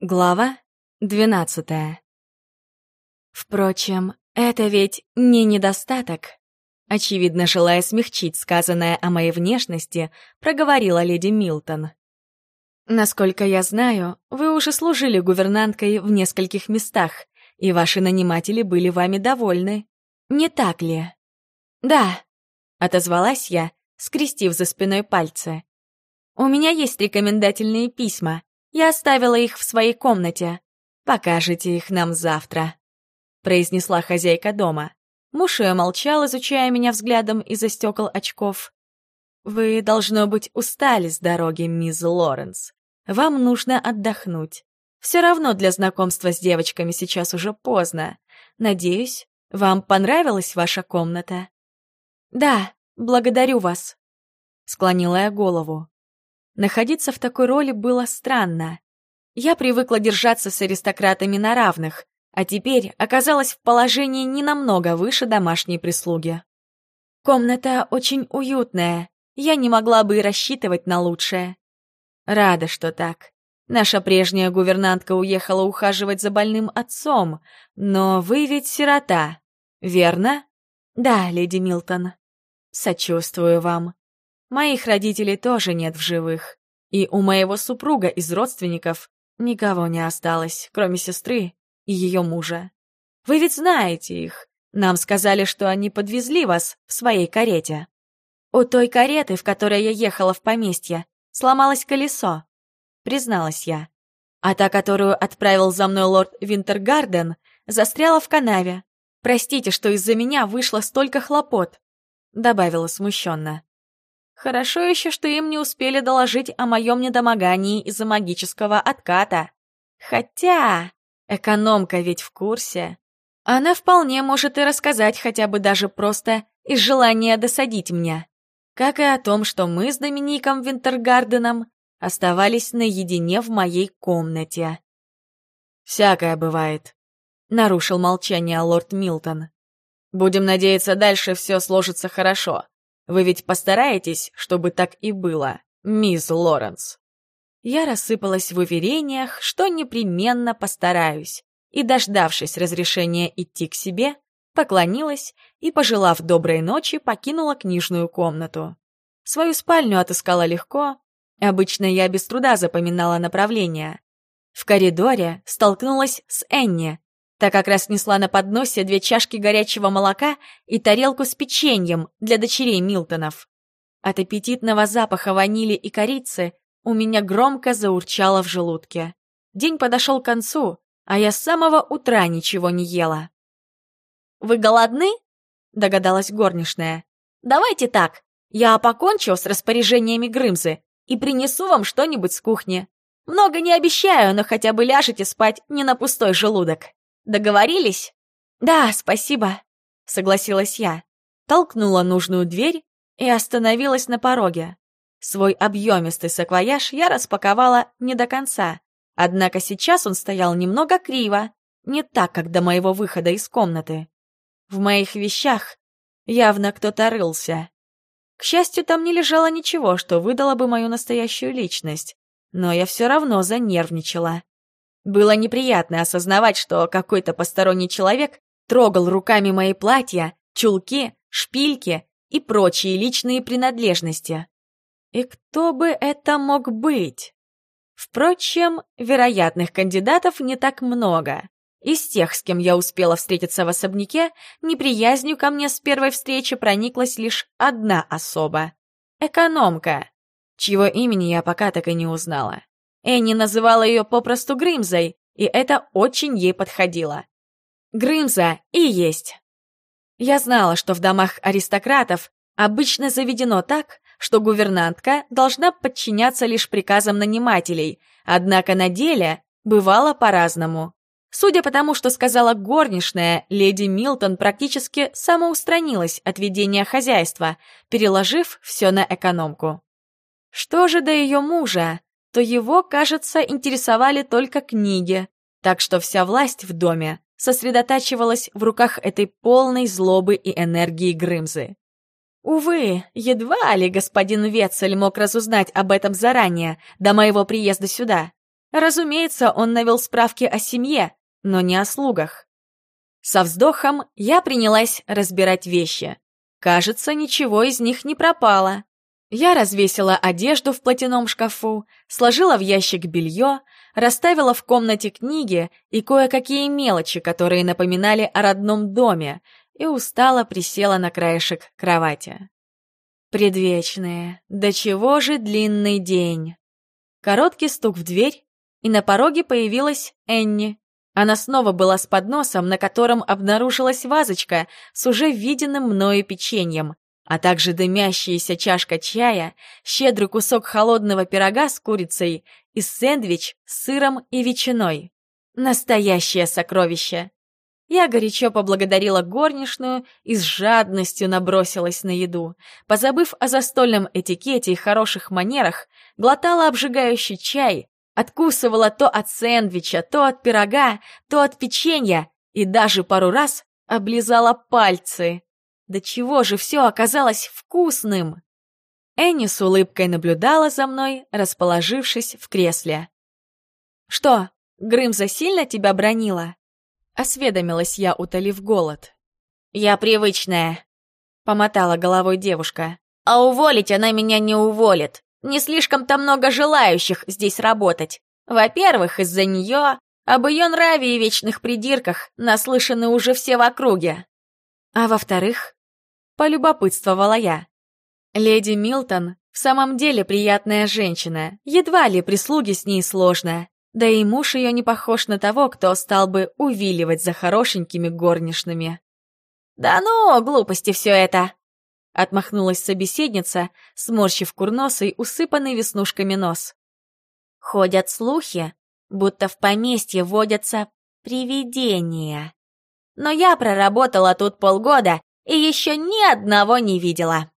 Глава двенадцатая. Впрочем, это ведь не недостаток. Очевидно, желая смягчить сказанное о моей внешности, проговорила леди Милтон. Насколько я знаю, вы уже служили гувернанткой в нескольких местах, и ваши наниматели были вами довольны. Не так ли? Да, отозвалась я, скрестив за спиной пальцы. У меня есть рекомендательные письма, я оставила их в своей комнате. Покажете их нам завтра», — произнесла хозяйка дома. Муж ее молчал, изучая меня взглядом из-за стекол очков. «Вы, должно быть, устали с дороги, мисс Лоренс. Вам нужно отдохнуть. Все равно для знакомства с девочками сейчас уже поздно. Надеюсь, вам понравилась ваша комната?» «Да, благодарю вас», — склонила я голову. Находиться в такой роли было странно. Я привыкла держаться с аристократами на равных, а теперь оказалась в положении не намного выше домашней прислуги. Комната очень уютная, я не могла бы и рассчитывать на лучшее. Рада, что так. Наша прежняя гувернантка уехала ухаживать за больным отцом, но вы ведь сирота, верно? Да, леди Милтон. Сочувствую вам. Моих родителей тоже нет в живых. И у моего супруга из родственников никого не осталось, кроме сестры и ее мужа. Вы ведь знаете их. Нам сказали, что они подвезли вас в своей карете. У той кареты, в которой я ехала в поместье, сломалось колесо, призналась я. А та, которую отправил за мной лорд Винтергарден, застряла в канаве. Простите, что из-за меня вышло столько хлопот, добавила смущенно. Хорошо еще, что им не успели доложить о моем недомогании из-за магического отката. Хотя, экономка ведь в курсе. Она вполне может и рассказать хотя бы даже просто из желания досадить мне. Как и о том, что мы с Домиником Винтергарденом оставались наедине в моей комнате. «Всякое бывает», — нарушил молчание лорд Милтон. «Будем надеяться, дальше все сложится хорошо. Вы ведь постараетесь, чтобы так и было, мисс Лоренс?» Я рассыпалась в уверениях, что непременно постараюсь, и, дождавшись разрешения идти к себе, поклонилась и, пожелав доброй ночи, покинула книжную комнату. Свою спальню отыскала легко, обычно я без труда запоминала направление. В коридоре столкнулась с Энни, Та как раз несла на подносе две чашки горячего молока и тарелку с печеньем для дочерей Милтонов. От аппетитного запаха ванили и корицы у меня громко заурчало в желудке. День подошел к концу, а я с самого утра ничего не ела. «Вы голодны?» — догадалась горничная. «Давайте так, я покончу с распоряжениями Грымзы и принесу вам что-нибудь с кухни. Много не обещаю, но хотя бы ляжете спать не на пустой желудок». Договорились?» «Да, спасибо», — согласилась я. Толкнула нужную дверь и остановилась на пороге. Свой объемистый саквояж я распаковала не до конца, однако сейчас он стоял немного криво, не так, как до моего выхода из комнаты. В моих вещах явно кто-то рылся. К счастью, там не лежало ничего, что выдало бы мою настоящую личность, но я все равно занервничала. Было неприятно осознавать, что какой-то посторонний человек трогал руками мои платья, чулки, шпильки и прочие личные принадлежности. И кто бы это мог быть? Впрочем, вероятных кандидатов не так много. Из тех, с кем я успела встретиться в особняке, неприязнью ко мне с первой встречи прониклась лишь одна особа — экономка, чьего имени я пока так и не узнала. Энни называла ее попросту Грымзой, и это очень ей подходило. Грымза и есть. Я знала, что в домах аристократов обычно заведено так, что гувернантка должна подчиняться лишь приказам нанимателей, однако на деле бывало по-разному. Судя по тому, что сказала горничная, леди Милтон практически самоустранилась от ведения хозяйства, переложив все на экономку. Что же до ее мужа, то его, кажется, интересовали только книги, так что вся власть в доме сосредотачивалась в руках этой полной злобы и энергии Грымзы. Увы, едва ли господин Ветцель мог разузнать об этом заранее, до моего приезда сюда. Разумеется, он навел справки о семье, но не о слугах. Со вздохом я принялась разбирать вещи. Кажется, ничего из них не пропало. Я развесила одежду в платяном шкафу, сложила в ящик белье, расставила в комнате книги и кое-какие мелочи, которые напоминали о родном доме, и устало присела на краешек кровати. Предвечные, до чего же длинный день. Короткий стук в дверь, и на пороге появилась Энни. Она снова была с подносом, на котором обнаружилась вазочка с уже виденным мною печеньем, а также дымящаяся чашка чая, щедрый кусок холодного пирога с курицей и сэндвич с сыром и ветчиной. Настоящее сокровище! Я горячо поблагодарила горничную и с жадностью набросилась на еду. Позабыв о застольном этикете и хороших манерах, глотала обжигающий чай, откусывала то от сэндвича, то от пирога, то от печенья и даже пару раз облизала пальцы. Да чего же все оказалось вкусным! Энни с улыбкой наблюдала за мной, расположившись в кресле. «Что, Грымза сильно тебя бронила?» Осведомилась я, утолив голод. «Я привычная», — помотала головой девушка. «А уволить она меня не уволит. Не слишком-то много желающих здесь работать. Во-первых, из-за нее, об ее нраве и вечных придирках наслышаны уже все в округе. А во-вторых, полюбопытствовала я. Леди Милтон в самом деле приятная женщина, едва ли прислуги с ней сложно. Да и муж ее не похож на того, кто стал бы увиливать за хорошенькими горничными. «Да ну, глупости все это!» Отмахнулась собеседница, сморщив курносый, усыпанный веснушками нос. «Ходят слухи, будто в поместье водятся привидения. Но я проработала тут полгода и еще ни одного не видела».